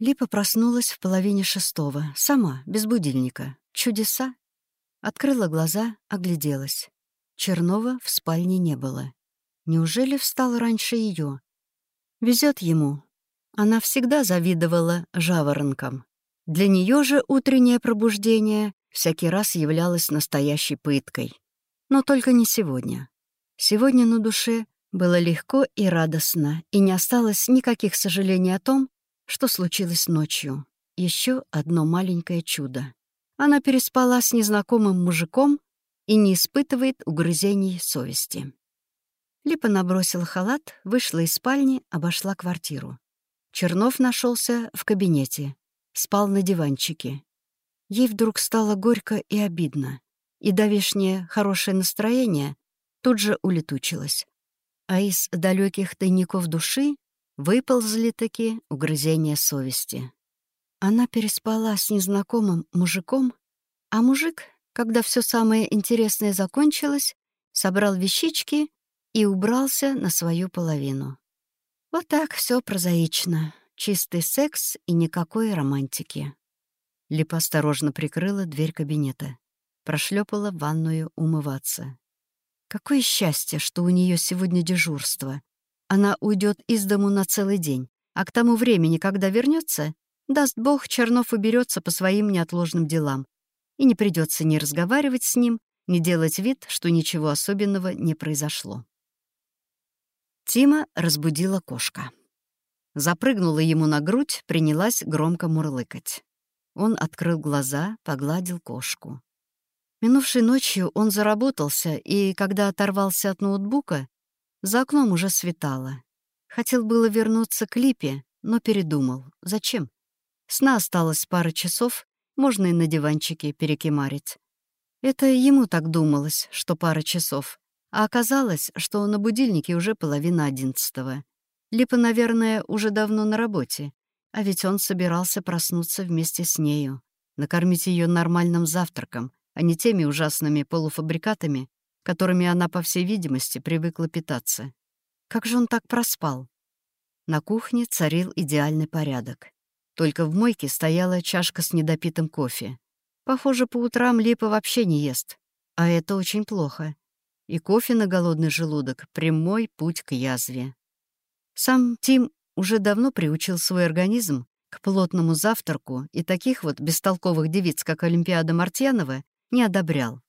Липа проснулась в половине шестого, сама, без будильника. Чудеса. Открыла глаза, огляделась. Чернова в спальне не было. Неужели встал раньше ее? Везет ему. Она всегда завидовала жаворонкам. Для нее же утреннее пробуждение всякий раз являлось настоящей пыткой. Но только не сегодня. Сегодня на душе было легко и радостно, и не осталось никаких сожалений о том, что случилось ночью. Еще одно маленькое чудо. Она переспала с незнакомым мужиком и не испытывает угрызений совести. Липа набросила халат, вышла из спальни, обошла квартиру. Чернов нашелся в кабинете, спал на диванчике. Ей вдруг стало горько и обидно, и давешнее хорошее настроение тут же улетучилось. А из далеких тайников души Выползли таки угрызения совести. Она переспала с незнакомым мужиком, а мужик, когда все самое интересное закончилось, собрал вещички и убрался на свою половину. Вот так все прозаично. Чистый секс и никакой романтики. Липа осторожно прикрыла дверь кабинета. Прошлепала в ванную умываться. Какое счастье, что у нее сегодня дежурство. Она уйдет из дому на целый день, а к тому времени, когда вернется, даст Бог, Чернов уберется по своим неотложным делам, и не придется ни разговаривать с ним, ни делать вид, что ничего особенного не произошло. Тима разбудила кошка. Запрыгнула ему на грудь, принялась громко мурлыкать. Он открыл глаза, погладил кошку. Минувшей ночью он заработался, и, когда оторвался от ноутбука, за окном уже светало. Хотел было вернуться к Липе, но передумал. Зачем? Сна осталось пара часов, можно и на диванчике перекимарить. Это ему так думалось, что пара часов. А оказалось, что на будильнике уже половина одиннадцатого. Липа, наверное, уже давно на работе, а ведь он собирался проснуться вместе с нею, накормить ее нормальным завтраком, а не теми ужасными полуфабрикатами, которыми она, по всей видимости, привыкла питаться. Как же он так проспал? На кухне царил идеальный порядок. Только в мойке стояла чашка с недопитым кофе. Похоже, по утрам Липа вообще не ест. А это очень плохо. И кофе на голодный желудок — прямой путь к язве. Сам Тим уже давно приучил свой организм к плотному завтраку и таких вот бестолковых девиц, как Олимпиада Мартьянова, не одобрял.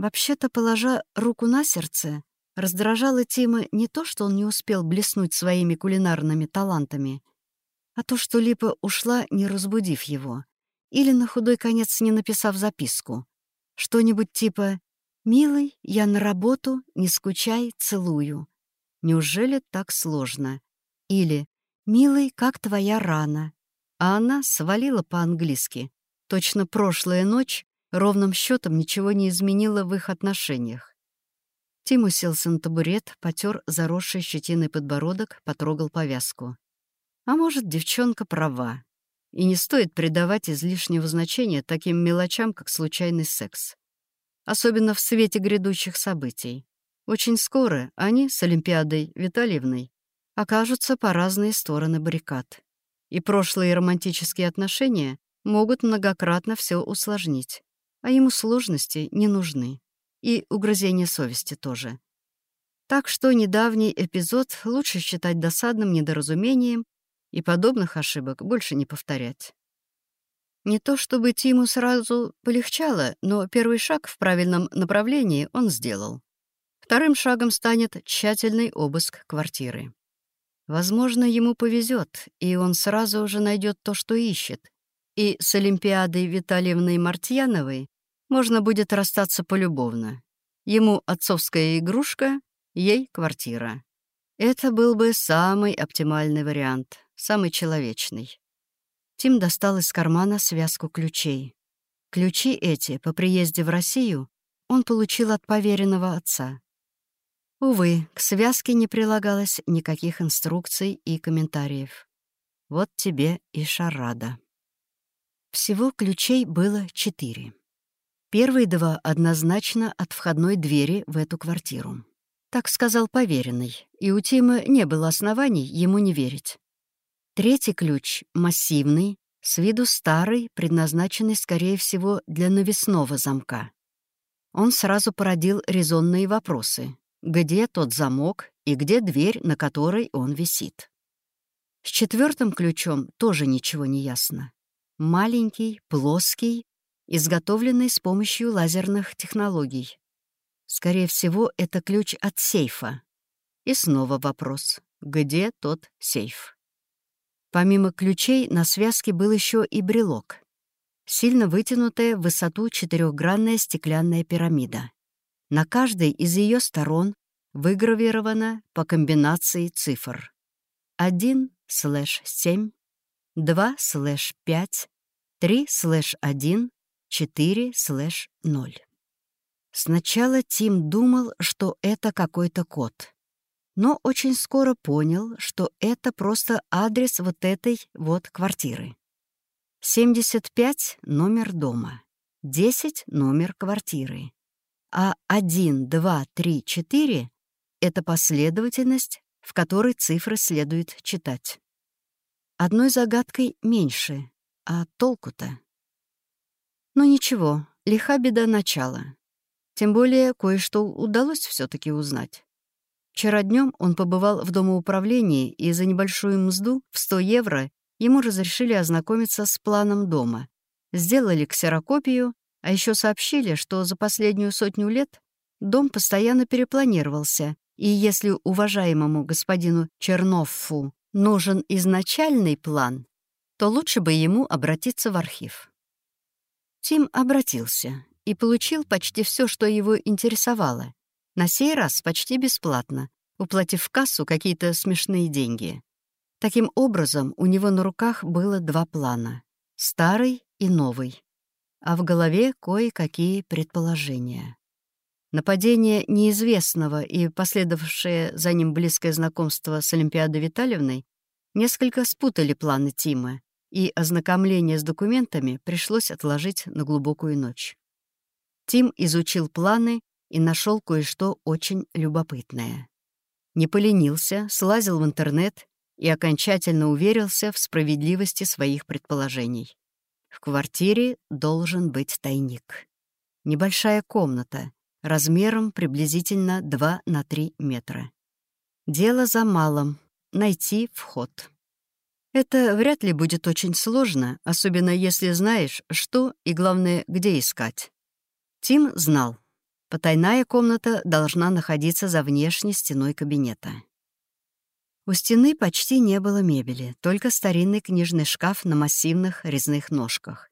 Вообще-то, положа руку на сердце, раздражало Тима не то, что он не успел блеснуть своими кулинарными талантами, а то, что Липа ушла, не разбудив его, или на худой конец не написав записку. Что-нибудь типа «Милый, я на работу, не скучай, целую». Неужели так сложно? Или «Милый, как твоя рана?» А она свалила по-английски. Точно прошлая ночь ровным счетом ничего не изменило в их отношениях. Тим уселся на табурет, потер заросший щетиной подбородок, потрогал повязку. А может, девчонка права. И не стоит придавать излишнего значения таким мелочам, как случайный секс. Особенно в свете грядущих событий. Очень скоро они с Олимпиадой Витальевной окажутся по разные стороны баррикад. И прошлые романтические отношения могут многократно все усложнить а ему сложности не нужны. И угрызения совести тоже. Так что недавний эпизод лучше считать досадным недоразумением и подобных ошибок больше не повторять. Не то чтобы Тиму сразу полегчало, но первый шаг в правильном направлении он сделал. Вторым шагом станет тщательный обыск квартиры. Возможно, ему повезет, и он сразу же найдет то, что ищет, и с Олимпиадой Витальевной Мартьяновой можно будет расстаться полюбовно. Ему отцовская игрушка, ей квартира. Это был бы самый оптимальный вариант, самый человечный. Тим достал из кармана связку ключей. Ключи эти по приезде в Россию он получил от поверенного отца. Увы, к связке не прилагалось никаких инструкций и комментариев. Вот тебе и шарада. Всего ключей было четыре. Первые два однозначно от входной двери в эту квартиру. Так сказал поверенный, и у Тима не было оснований ему не верить. Третий ключ — массивный, с виду старый, предназначенный, скорее всего, для навесного замка. Он сразу породил резонные вопросы. Где тот замок и где дверь, на которой он висит? С четвертым ключом тоже ничего не ясно. Маленький, плоский, изготовленный с помощью лазерных технологий. Скорее всего, это ключ от сейфа. И снова вопрос. Где тот сейф? Помимо ключей на связке был еще и брелок. Сильно вытянутая в высоту четырехгранная стеклянная пирамида. На каждой из ее сторон выгравировано по комбинации цифр. 1 слэш 7, 2 слэш 5, 3 слэш 1, 4 слэш 0. Сначала Тим думал, что это какой-то код но очень скоро понял, что это просто адрес вот этой вот квартиры. 75 — номер дома, 10 — номер квартиры, а 1, 2, 3, 4 — это последовательность, в которой цифры следует читать. Одной загадкой меньше, а толку-то? Но ничего, лиха беда начала. Тем более кое-что удалось все таки узнать. Вчера днем он побывал в домоуправлении, и за небольшую мзду в 100 евро ему разрешили ознакомиться с планом дома. Сделали ксерокопию, а еще сообщили, что за последнюю сотню лет дом постоянно перепланировался, и если уважаемому господину Черновфу нужен изначальный план, то лучше бы ему обратиться в архив. Тим обратился и получил почти все, что его интересовало, на сей раз почти бесплатно, уплатив в кассу какие-то смешные деньги. Таким образом, у него на руках было два плана — старый и новый. А в голове кое-какие предположения. Нападение неизвестного и последовавшее за ним близкое знакомство с Олимпиадой Витальевной несколько спутали планы Тима, и ознакомление с документами пришлось отложить на глубокую ночь. Тим изучил планы и нашел кое-что очень любопытное. Не поленился, слазил в интернет и окончательно уверился в справедливости своих предположений. В квартире должен быть тайник. Небольшая комната, размером приблизительно 2 на 3 метра. Дело за малым — найти вход. Это вряд ли будет очень сложно, особенно если знаешь, что и, главное, где искать. Тим знал, Потайная комната должна находиться за внешней стеной кабинета. У стены почти не было мебели, только старинный книжный шкаф на массивных резных ножках.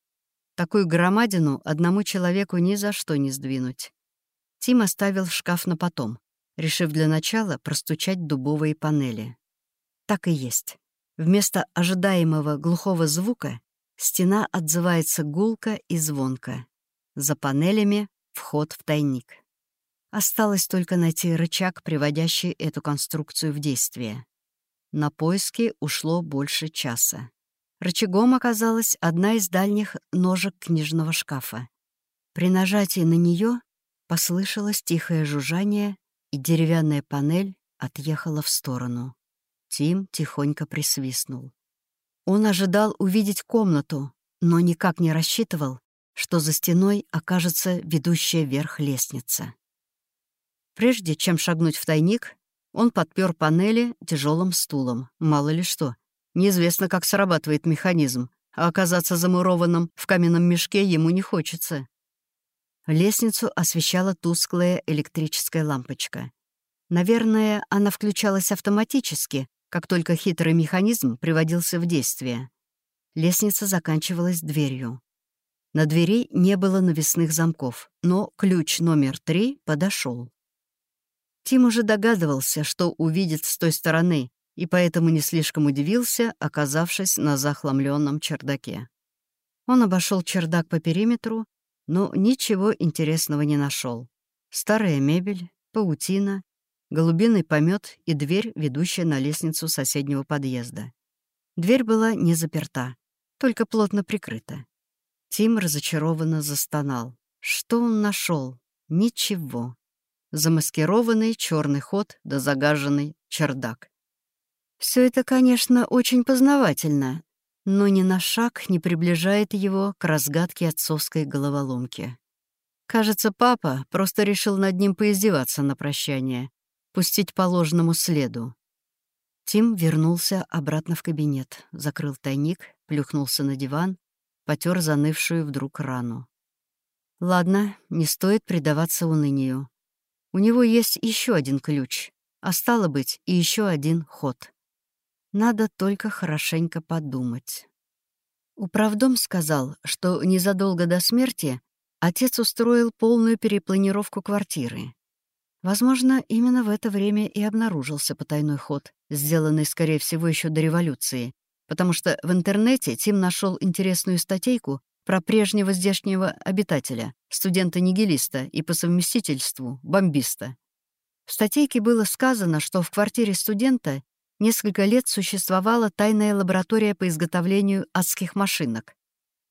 Такую громадину одному человеку ни за что не сдвинуть. Тим оставил шкаф на потом, решив для начала простучать дубовые панели. Так и есть. Вместо ожидаемого глухого звука стена отзывается гулко и звонко. За панелями вход в тайник. Осталось только найти рычаг, приводящий эту конструкцию в действие. На поиски ушло больше часа. Рычагом оказалась одна из дальних ножек книжного шкафа. При нажатии на нее послышалось тихое жужжание, и деревянная панель отъехала в сторону. Тим тихонько присвистнул. Он ожидал увидеть комнату, но никак не рассчитывал, что за стеной окажется ведущая вверх лестница. Прежде чем шагнуть в тайник, он подпер панели тяжелым стулом. Мало ли что. Неизвестно, как срабатывает механизм, а оказаться замурованным в каменном мешке ему не хочется. Лестницу освещала тусклая электрическая лампочка. Наверное, она включалась автоматически, как только хитрый механизм приводился в действие. Лестница заканчивалась дверью. На двери не было навесных замков, но ключ номер три подошел. Тим уже догадывался, что увидит с той стороны, и поэтому не слишком удивился, оказавшись на захламленном чердаке. Он обошел чердак по периметру, но ничего интересного не нашел. Старая мебель, паутина, голубиный помет и дверь, ведущая на лестницу соседнего подъезда. Дверь была не заперта, только плотно прикрыта. Тим разочарованно застонал. Что он нашел? Ничего. Замаскированный черный ход да загаженный чердак. Все это, конечно, очень познавательно, но ни на шаг не приближает его к разгадке отцовской головоломки. Кажется, папа просто решил над ним поиздеваться на прощание, пустить по ложному следу. Тим вернулся обратно в кабинет, закрыл тайник, плюхнулся на диван, потер занывшую вдруг рану. Ладно, не стоит предаваться унынию. У него есть еще один ключ, а стало быть, и еще один ход. Надо только хорошенько подумать. Управдом сказал, что незадолго до смерти отец устроил полную перепланировку квартиры. Возможно, именно в это время и обнаружился потайной ход, сделанный, скорее всего, еще до революции, потому что в интернете Тим нашел интересную статейку про прежнего здешнего обитателя, студента-нигилиста и по совместительству бомбиста. В статейке было сказано, что в квартире студента несколько лет существовала тайная лаборатория по изготовлению адских машинок.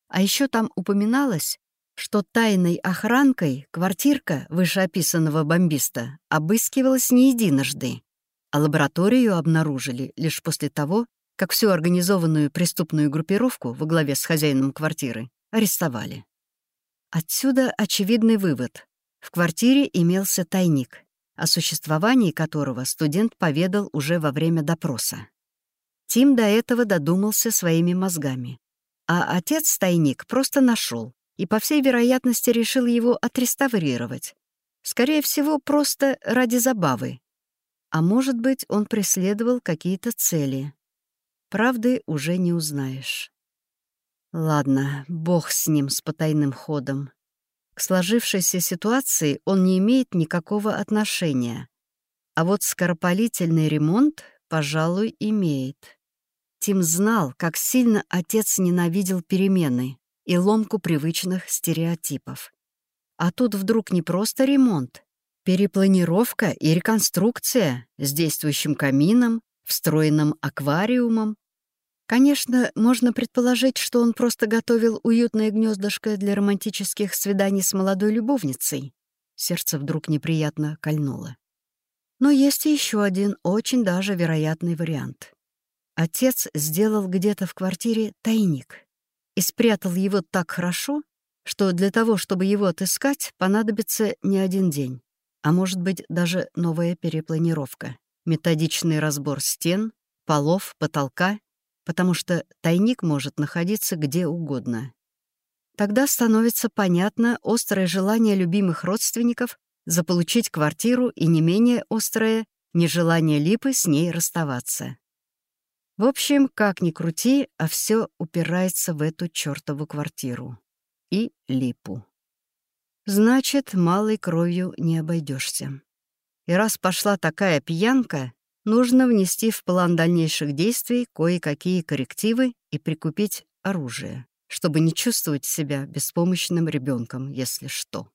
А еще там упоминалось, что тайной охранкой квартирка вышеописанного бомбиста обыскивалась не единожды, а лабораторию обнаружили лишь после того, как всю организованную преступную группировку во главе с хозяином квартиры арестовали. Отсюда очевидный вывод. В квартире имелся тайник, о существовании которого студент поведал уже во время допроса. Тим до этого додумался своими мозгами. А отец тайник просто нашел и, по всей вероятности, решил его отреставрировать. Скорее всего, просто ради забавы. А может быть, он преследовал какие-то цели. Правды уже не узнаешь. Ладно, бог с ним, с потайным ходом. К сложившейся ситуации он не имеет никакого отношения. А вот скоропалительный ремонт, пожалуй, имеет. Тим знал, как сильно отец ненавидел перемены и ломку привычных стереотипов. А тут вдруг не просто ремонт, перепланировка и реконструкция с действующим камином, встроенным аквариумом, Конечно, можно предположить, что он просто готовил уютное гнездышко для романтических свиданий с молодой любовницей. Сердце вдруг неприятно кольнуло. Но есть еще один очень даже вероятный вариант. Отец сделал где-то в квартире тайник и спрятал его так хорошо, что для того, чтобы его отыскать, понадобится не один день, а может быть даже новая перепланировка, методичный разбор стен, полов, потолка потому что тайник может находиться где угодно. Тогда становится понятно острое желание любимых родственников заполучить квартиру и не менее острое нежелание Липы с ней расставаться. В общем, как ни крути, а все упирается в эту чертову квартиру. И Липу. Значит, малой кровью не обойдешься. И раз пошла такая пьянка, нужно внести в план дальнейших действий кое-какие коррективы и прикупить оружие, чтобы не чувствовать себя беспомощным ребенком, если что.